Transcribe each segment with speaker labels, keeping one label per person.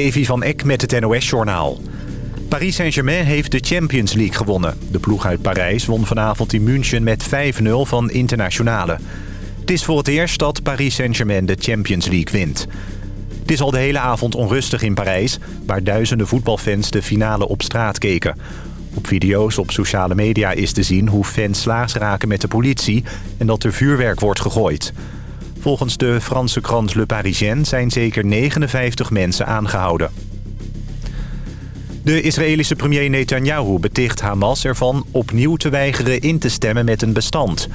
Speaker 1: Evi van Eck met het NOS-journaal. Paris Saint-Germain heeft de Champions League gewonnen. De ploeg uit Parijs won vanavond in München met 5-0 van Internationale. Het is voor het eerst dat Paris Saint-Germain de Champions League wint. Het is al de hele avond onrustig in Parijs... waar duizenden voetbalfans de finale op straat keken. Op video's op sociale media is te zien hoe fans slaags raken met de politie... en dat er vuurwerk wordt gegooid... Volgens de Franse krant Le Parisien zijn zeker 59 mensen aangehouden. De Israëlische premier Netanyahu beticht Hamas ervan opnieuw te weigeren in te stemmen met een bestand.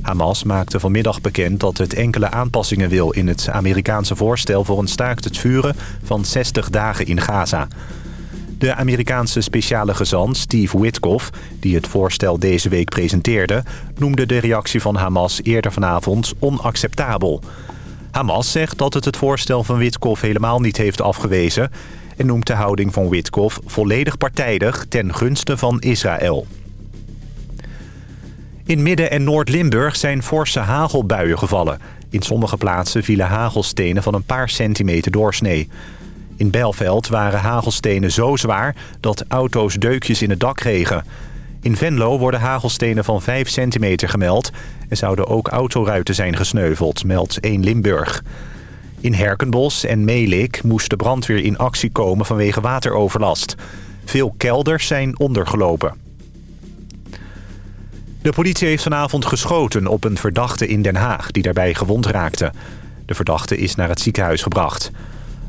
Speaker 1: Hamas maakte vanmiddag bekend dat het enkele aanpassingen wil in het Amerikaanse voorstel voor een staakt het vuren van 60 dagen in Gaza. De Amerikaanse speciale gezant Steve Witkoff, die het voorstel deze week presenteerde... noemde de reactie van Hamas eerder vanavond onacceptabel. Hamas zegt dat het het voorstel van Witkoff helemaal niet heeft afgewezen... en noemt de houding van Witkoff volledig partijdig ten gunste van Israël. In Midden- en Noord-Limburg zijn forse hagelbuien gevallen. In sommige plaatsen vielen hagelstenen van een paar centimeter doorsnee. In Bijlveld waren hagelstenen zo zwaar dat auto's deukjes in het dak kregen. In Venlo worden hagelstenen van 5 centimeter gemeld... en zouden ook autoruiten zijn gesneuveld, meldt 1 Limburg. In Herkenbos en Meelik moest de brandweer in actie komen vanwege wateroverlast. Veel kelders zijn ondergelopen. De politie heeft vanavond geschoten op een verdachte in Den Haag... die daarbij gewond raakte. De verdachte is naar het ziekenhuis gebracht.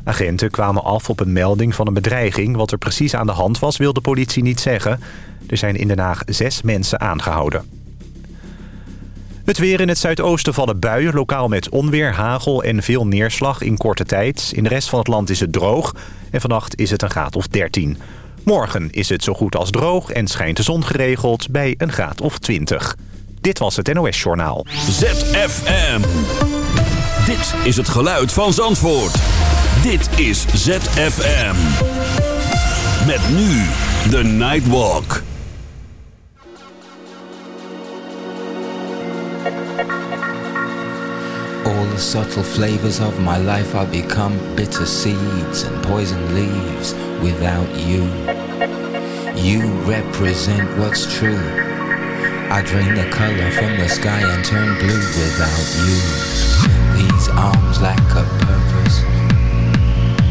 Speaker 1: Agenten kwamen af op een melding van een bedreiging. Wat er precies aan de hand was, wil de politie niet zeggen. Er zijn in Den Haag zes mensen aangehouden. Het weer in het zuidoosten vallen buien, lokaal met onweer, hagel en veel neerslag in korte tijd. In de rest van het land is het droog en vannacht is het een graad of 13. Morgen is het zo goed als droog en schijnt de zon geregeld bij een graad of 20. Dit was het NOS Journaal.
Speaker 2: ZFM. Dit is het geluid van Zandvoort. Dit is ZFM. Met nu de Nightwalk.
Speaker 3: All the subtle flavors of my life are become bitter seeds and poison leaves without you. You represent what's true. I drain the color from the sky and turn blue without you. These arms lack a purpose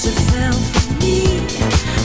Speaker 2: such a
Speaker 4: for me.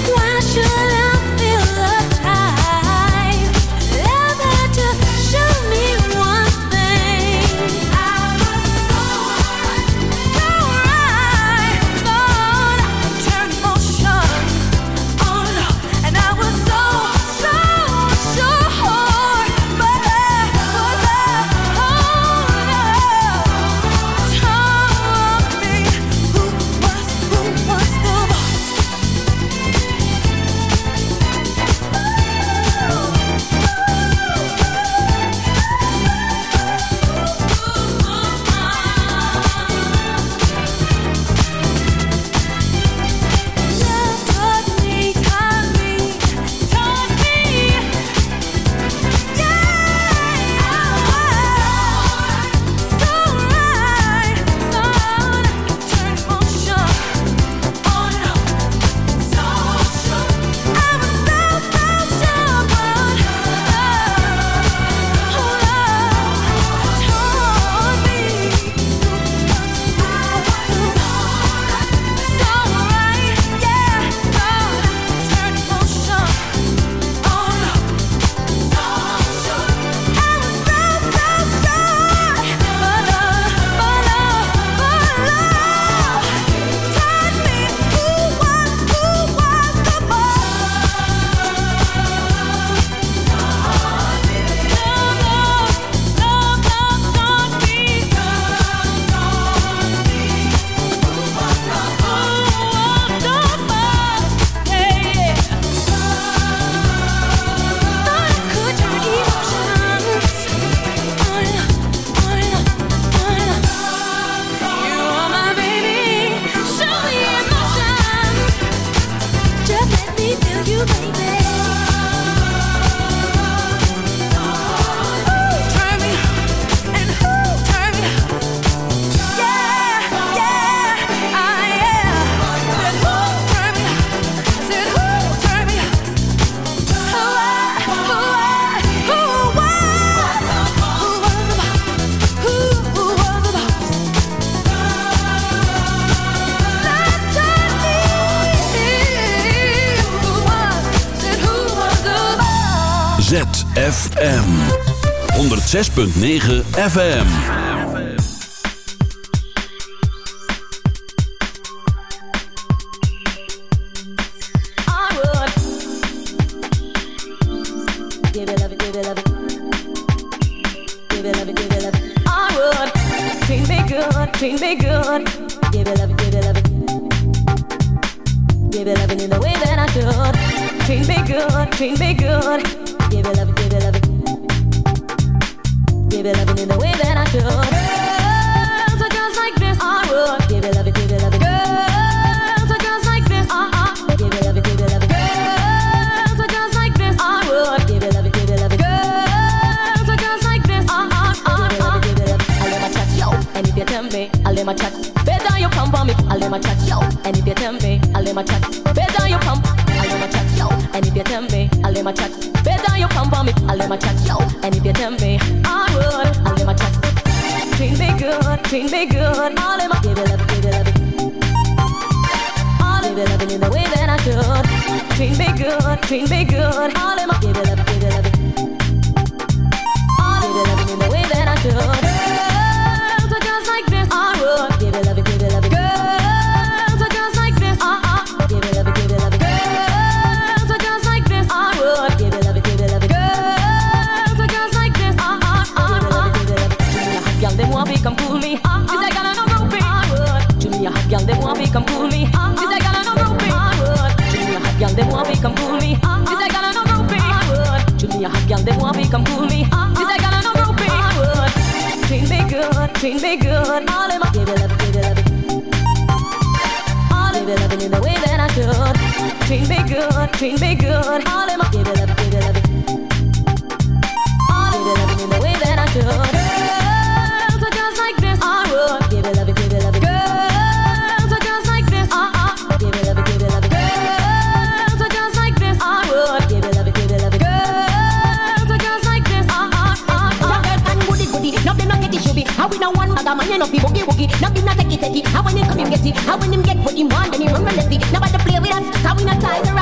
Speaker 4: 6.9 FM. loving in the way that I should. Treat me good, treat me good. All in my give it up, give it up. All in loving in the way that I should. you hot, girl. They want me, come cool me. Uh-huh. This I got no groupie. Uh-huh. Treat me good, treat me good. All in my give it, up, give It. up. All in give it up in the way that I should. Treat me good, treat me good. All in my give it up, give it, up. All in give it up in the way that I should. other man, you know, be boogie woogie. Now give take it, take it. How when him come, him get it. How when him get what him want, then he run, run, lefty. Nobody play with us, how we not ties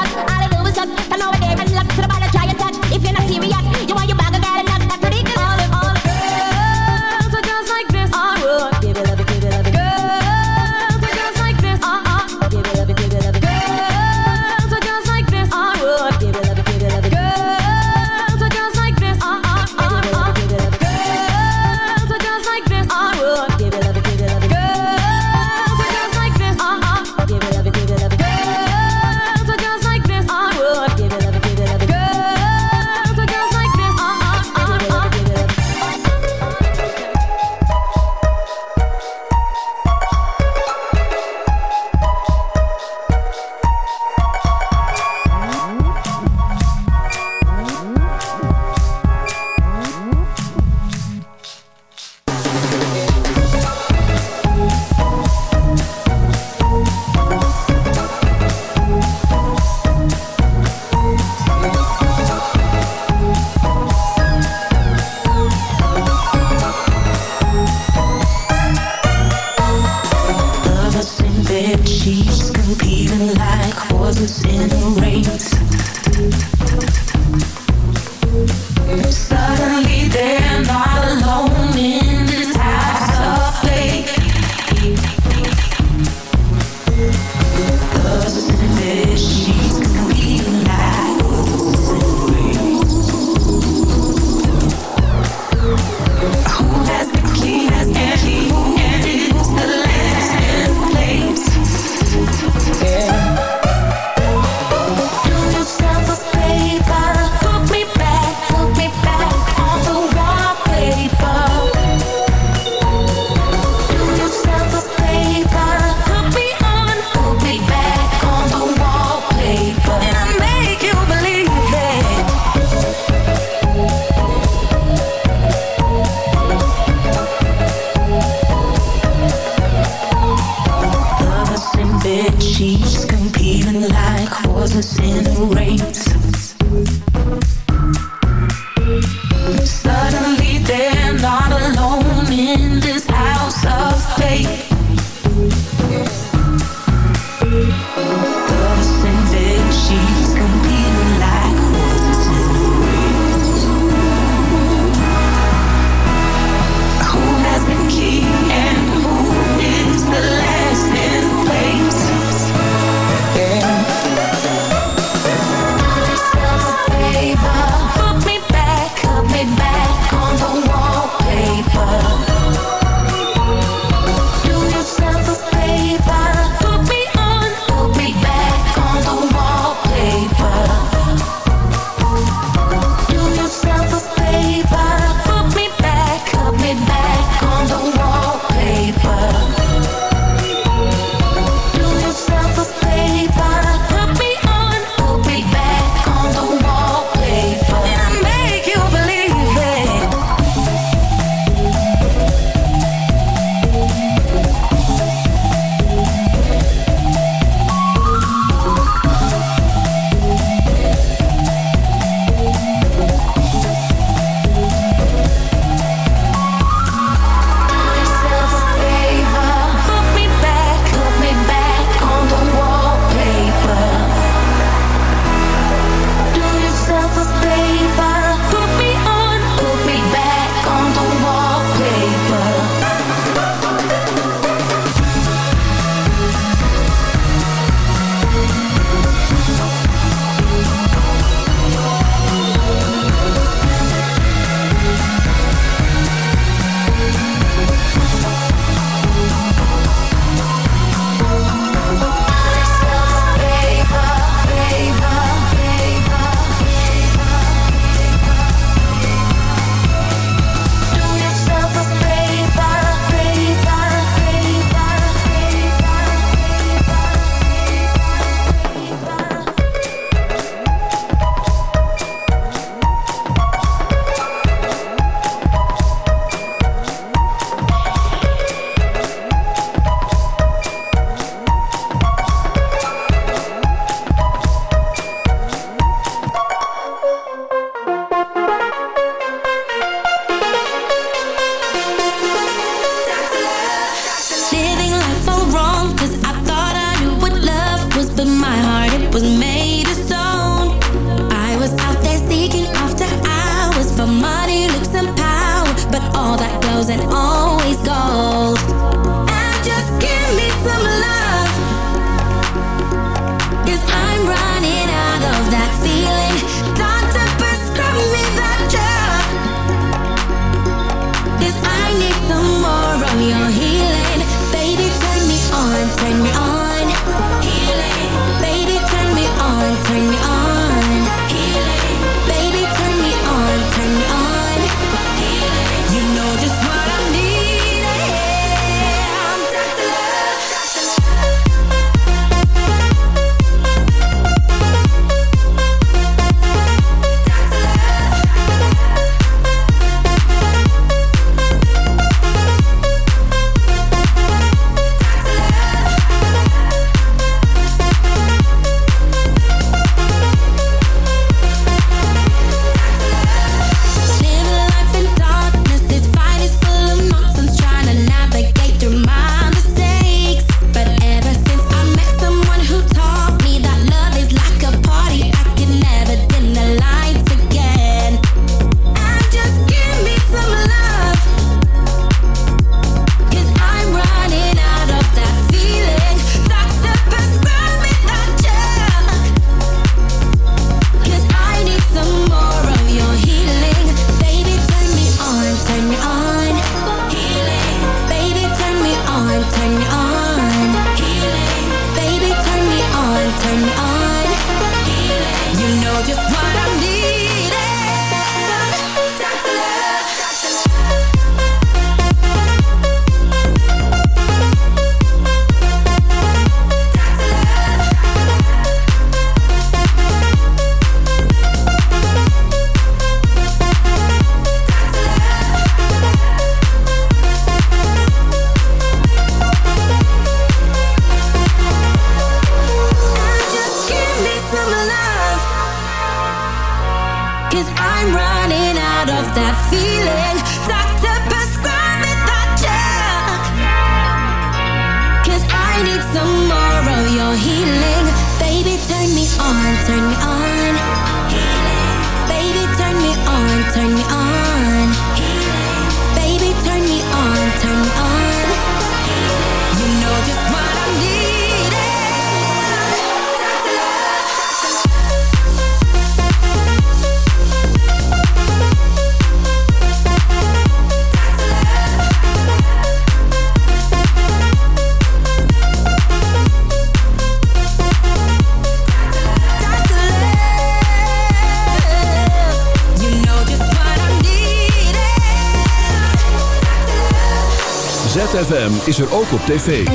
Speaker 4: FM is
Speaker 5: er ook op tv.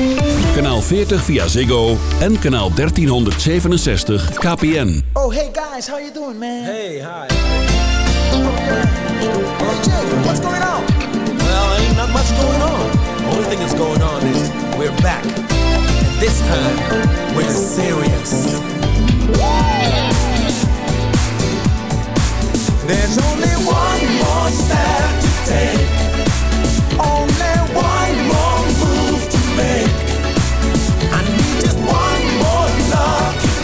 Speaker 5: Kanaal 40 via Ziggo en kanaal 1367 KPN.
Speaker 6: Oh, hey guys, how you doing, man?
Speaker 7: Hey, hi.
Speaker 6: Hey Jay, what's going on?
Speaker 7: Well, ain't not much going on. The only thing that's going on is we're back. And this time, we're serious. There's only one more step to take. Only one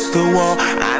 Speaker 8: against the wall, I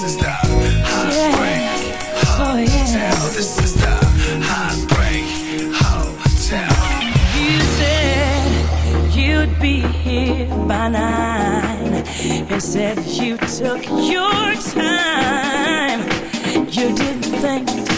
Speaker 8: This is the heartbreak oh, yeah. hotel. Oh, yeah. This is the heartbreak hotel.
Speaker 9: You said you'd be here by nine, and said you took your time. You didn't think.